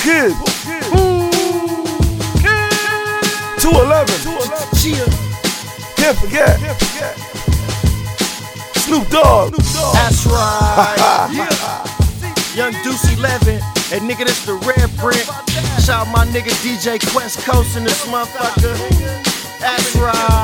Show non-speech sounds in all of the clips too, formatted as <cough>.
Kid. 211. Can't forget. Snoop Dogg. That's right. <laughs> Young Deuce 11. And nigga, this the red print. Shout my nigga DJ Quest Coast in this motherfucker. That's right.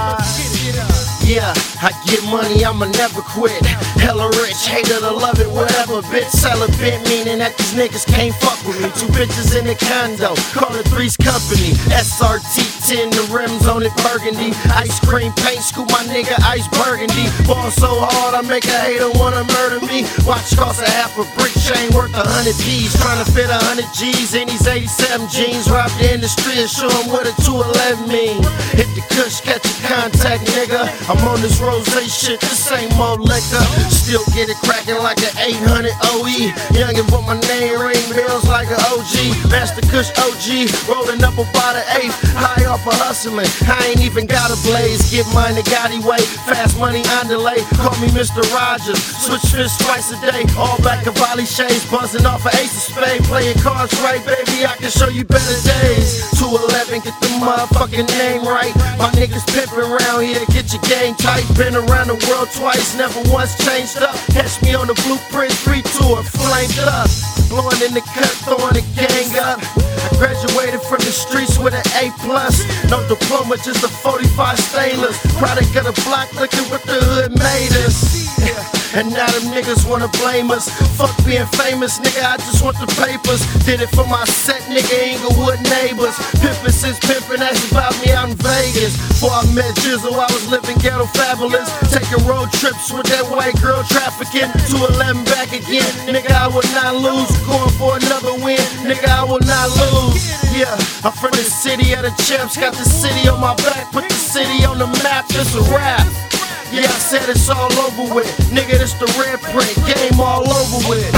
Yeah, I get money, I'ma never quit. Hella rich, hater to love it, whatever. Bitch, celibate, meaning that these niggas can't fuck with me. Two bitches in a condo, call it Three's Company. SRT 10, the rims on it burgundy. Ice cream paint, scoop my nigga ice burgundy. Ball so hard, I make a hater wanna murder me. Watch cost a half a brick chain worth a hundred P's. Trying to fit a hundred G's in these 87 jeans. Rob the industry and show 'em what a 211 mean. Kush, catch a contact, nigga. I'm on this rose shit, this ain't more liquor. Still get it cracking like an 800 OE. Youngin' but my name ring bells like an OG. Master Kush OG, rolling up about an eighth. High off of hustling, I ain't even got a blaze. Get mine the Gotti way, fast money on delay. Call me Mr. Rogers. Switch fists twice a day, all back black Cavalli shades, buzzing off of Ace of Spade. Playing cards right, baby, I can show you better days. 211, get the motherfucking name right. My niggas pimpin' around here, get your game tight. Been around the world twice, never once changed up. Catch me on the blueprint 3 tour, flamed up. Blowing in the cut, throwing the gang up. Graduated from the streets with an A plus. No diploma, just a 45 stainless. Product of the block, looking what the hood made us. And now them niggas wanna blame us. Fuck being famous, nigga, I just want the papers. Did it for my set, nigga, Inglewood neighbors. Pimpin' since pimpin', that's about me out in Vegas. Before I met Jizzle, I was living ghetto fabulous. Taking road trips with that white girl trafficking. 211 back again, nigga, I will not lose. Going for another win, nigga, I will not lose. Yeah, I'm from the city of the champs, got the city on my back, put the city on the map, it's a rap. Yeah, I said it's all over with. Nigga, this the red print, game all over with.